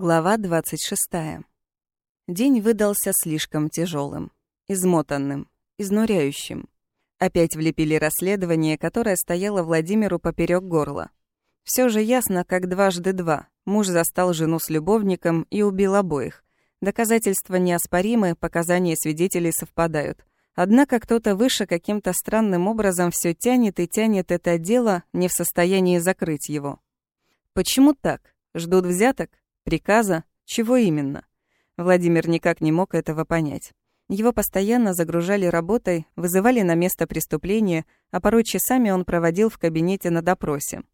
Глава 26. День выдался слишком тяжелым, измотанным, изнуряющим. Опять влепили расследование, которое стояло Владимиру поперек горла. Все же ясно, как дважды два. Муж застал жену с любовником и убил обоих. Доказательства неоспоримы, показания свидетелей совпадают. Однако кто-то выше каким-то странным образом все тянет и тянет это дело, не в состоянии закрыть его. Почему так? Ждут взяток? Приказа? Чего именно? Владимир никак не мог этого понять. Его постоянно загружали работой, вызывали на место преступления, а порой часами он проводил в кабинете на допросе.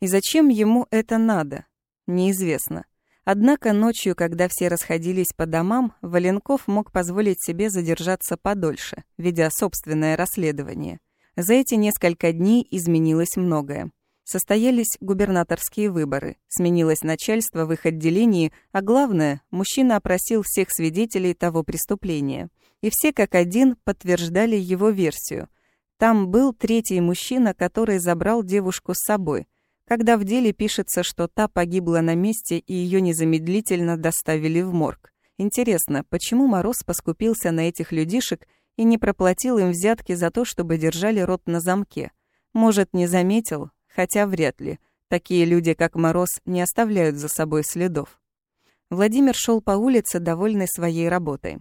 И зачем ему это надо? Неизвестно. Однако ночью, когда все расходились по домам, Валенков мог позволить себе задержаться подольше, ведя собственное расследование. За эти несколько дней изменилось многое. Состоялись губернаторские выборы, сменилось начальство в их отделении, а главное, мужчина опросил всех свидетелей того преступления. И все как один подтверждали его версию. Там был третий мужчина, который забрал девушку с собой, когда в деле пишется, что та погибла на месте и ее незамедлительно доставили в морг. Интересно, почему Мороз поскупился на этих людишек и не проплатил им взятки за то, чтобы держали рот на замке? Может, не заметил, хотя вряд ли. Такие люди, как Мороз, не оставляют за собой следов. Владимир шел по улице, довольный своей работой.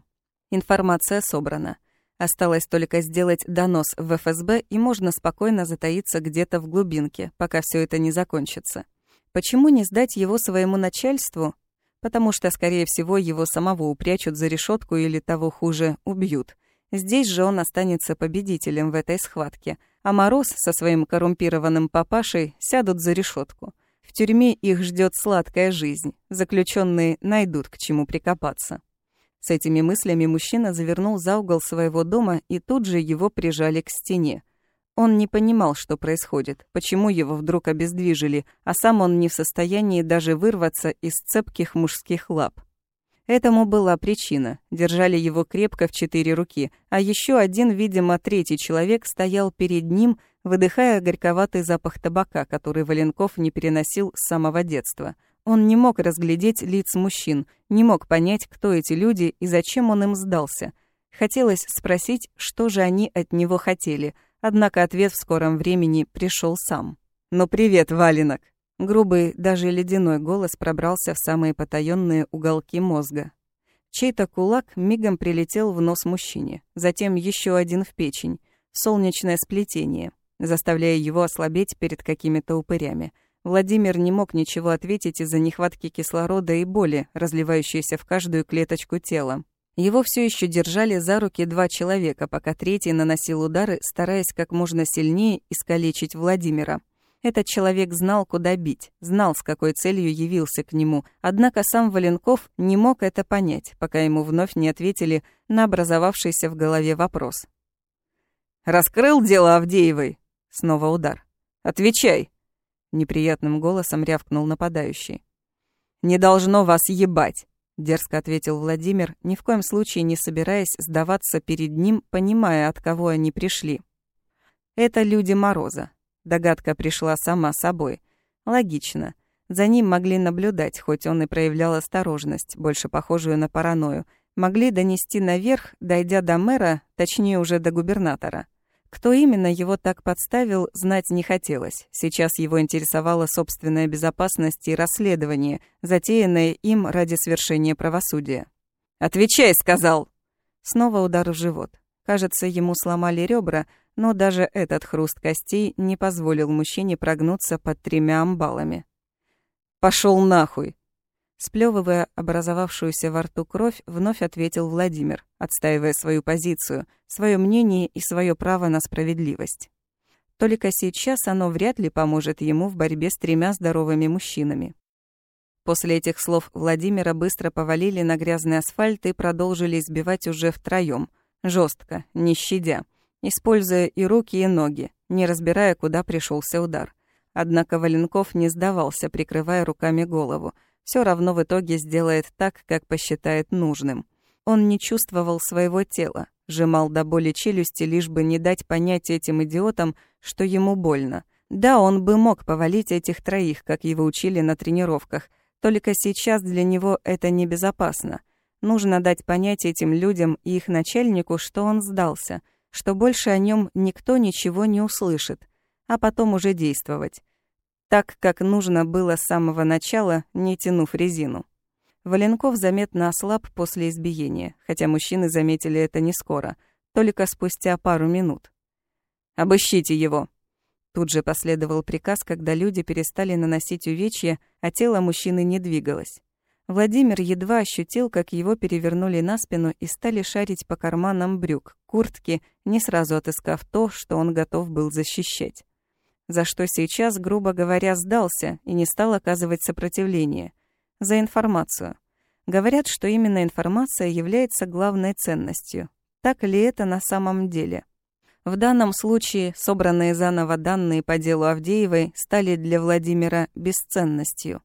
Информация собрана. Осталось только сделать донос в ФСБ, и можно спокойно затаиться где-то в глубинке, пока все это не закончится. Почему не сдать его своему начальству? Потому что, скорее всего, его самого упрячут за решетку или того хуже, убьют. Здесь же он останется победителем в этой схватке, а Мороз со своим коррумпированным папашей сядут за решетку. В тюрьме их ждет сладкая жизнь, заключенные найдут к чему прикопаться. С этими мыслями мужчина завернул за угол своего дома и тут же его прижали к стене. Он не понимал, что происходит, почему его вдруг обездвижили, а сам он не в состоянии даже вырваться из цепких мужских лап. Этому была причина. Держали его крепко в четыре руки, а еще один, видимо, третий человек стоял перед ним, выдыхая горьковатый запах табака, который Валенков не переносил с самого детства. Он не мог разглядеть лиц мужчин, не мог понять, кто эти люди и зачем он им сдался. Хотелось спросить, что же они от него хотели, однако ответ в скором времени пришел сам. «Ну привет, Валенок!» Грубый, даже ледяной голос пробрался в самые потаённые уголки мозга. Чей-то кулак мигом прилетел в нос мужчине, затем еще один в печень, солнечное сплетение, заставляя его ослабеть перед какими-то упырями. Владимир не мог ничего ответить из-за нехватки кислорода и боли, разливающейся в каждую клеточку тела. Его все еще держали за руки два человека, пока третий наносил удары, стараясь как можно сильнее искалечить Владимира. Этот человек знал, куда бить, знал, с какой целью явился к нему, однако сам Валенков не мог это понять, пока ему вновь не ответили на образовавшийся в голове вопрос. «Раскрыл дело Авдеевой?» Снова удар. «Отвечай!» Неприятным голосом рявкнул нападающий. «Не должно вас ебать!» Дерзко ответил Владимир, ни в коем случае не собираясь сдаваться перед ним, понимая, от кого они пришли. Это люди Мороза, Догадка пришла сама собой. Логично. За ним могли наблюдать, хоть он и проявлял осторожность, больше похожую на паранойю. Могли донести наверх, дойдя до мэра, точнее уже до губернатора. Кто именно его так подставил, знать не хотелось. Сейчас его интересовала собственная безопасность и расследование, затеянное им ради свершения правосудия. «Отвечай!» — сказал. Снова удар в живот. Кажется, ему сломали ребра, но даже этот хруст костей не позволил мужчине прогнуться под тремя амбалами. «Пошёл нахуй!» Сплёвывая образовавшуюся во рту кровь, вновь ответил Владимир, отстаивая свою позицию, свое мнение и свое право на справедливость. Только сейчас оно вряд ли поможет ему в борьбе с тремя здоровыми мужчинами. После этих слов Владимира быстро повалили на грязный асфальт и продолжили избивать уже втроём, жестко, не щадя используя и руки, и ноги, не разбирая, куда пришелся удар. Однако Валенков не сдавался, прикрывая руками голову. Все равно в итоге сделает так, как посчитает нужным. Он не чувствовал своего тела, сжимал до боли челюсти, лишь бы не дать понять этим идиотам, что ему больно. Да, он бы мог повалить этих троих, как его учили на тренировках, Только сейчас для него это небезопасно. Нужно дать понять этим людям и их начальнику, что он сдался, что больше о нем никто ничего не услышит, а потом уже действовать. Так, как нужно было с самого начала, не тянув резину. Валенков заметно ослаб после избиения, хотя мужчины заметили это не скоро, только спустя пару минут. «Обыщите его!» Тут же последовал приказ, когда люди перестали наносить увечья, а тело мужчины не двигалось. Владимир едва ощутил, как его перевернули на спину и стали шарить по карманам брюк, куртки, не сразу отыскав то, что он готов был защищать. За что сейчас, грубо говоря, сдался и не стал оказывать сопротивление – за информацию. Говорят, что именно информация является главной ценностью. Так ли это на самом деле? В данном случае собранные заново данные по делу Авдеевой стали для Владимира бесценностью.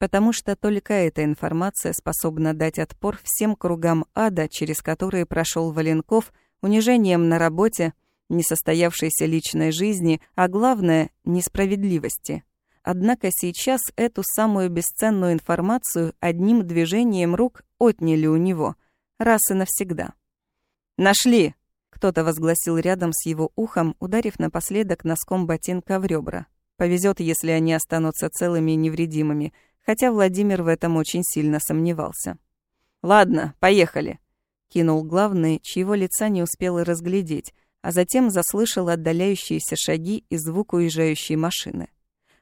Потому что только эта информация способна дать отпор всем кругам ада, через которые прошел Валенков, унижением на работе, несостоявшейся личной жизни, а главное — несправедливости. Однако сейчас эту самую бесценную информацию одним движением рук отняли у него, раз и навсегда. «Нашли!» — кто-то возгласил рядом с его ухом, ударив напоследок носком ботинка в ребра. Повезет, если они останутся целыми и невредимыми, хотя Владимир в этом очень сильно сомневался. «Ладно, поехали», — кинул главный, чьего лица не успел разглядеть, а затем заслышал отдаляющиеся шаги и звук уезжающей машины.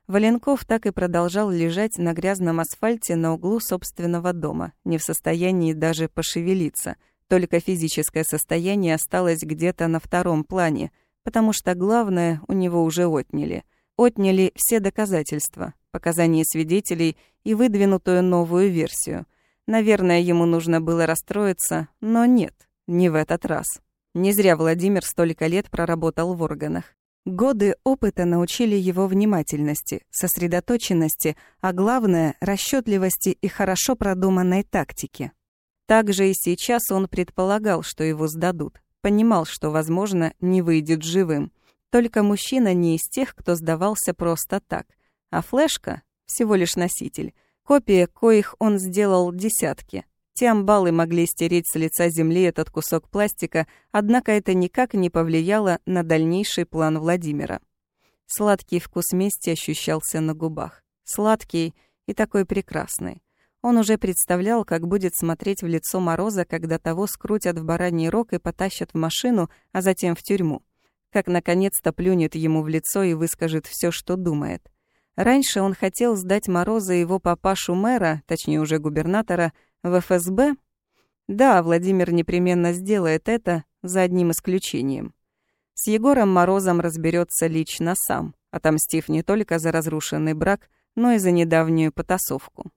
Валенков так и продолжал лежать на грязном асфальте на углу собственного дома, не в состоянии даже пошевелиться. Только физическое состояние осталось где-то на втором плане, потому что главное у него уже отняли. Отняли все доказательства, показания свидетелей и выдвинутую новую версию. Наверное, ему нужно было расстроиться, но нет, не в этот раз. Не зря Владимир столько лет проработал в органах. Годы опыта научили его внимательности, сосредоточенности, а главное — расчетливости и хорошо продуманной тактике. Также и сейчас он предполагал, что его сдадут. Понимал, что, возможно, не выйдет живым. Только мужчина не из тех, кто сдавался просто так. А флешка — всего лишь носитель. Копии, коих он сделал десятки. Те амбалы могли стереть с лица земли этот кусок пластика, однако это никак не повлияло на дальнейший план Владимира. Сладкий вкус мести ощущался на губах. Сладкий и такой прекрасный. Он уже представлял, как будет смотреть в лицо Мороза, когда того скрутят в бараний рог и потащат в машину, а затем в тюрьму. Как наконец-то плюнет ему в лицо и выскажет все, что думает. Раньше он хотел сдать Мороза его папашу мэра, точнее уже губернатора, в ФСБ? Да, Владимир непременно сделает это, за одним исключением. С Егором Морозом разберется лично сам, отомстив не только за разрушенный брак, но и за недавнюю потасовку.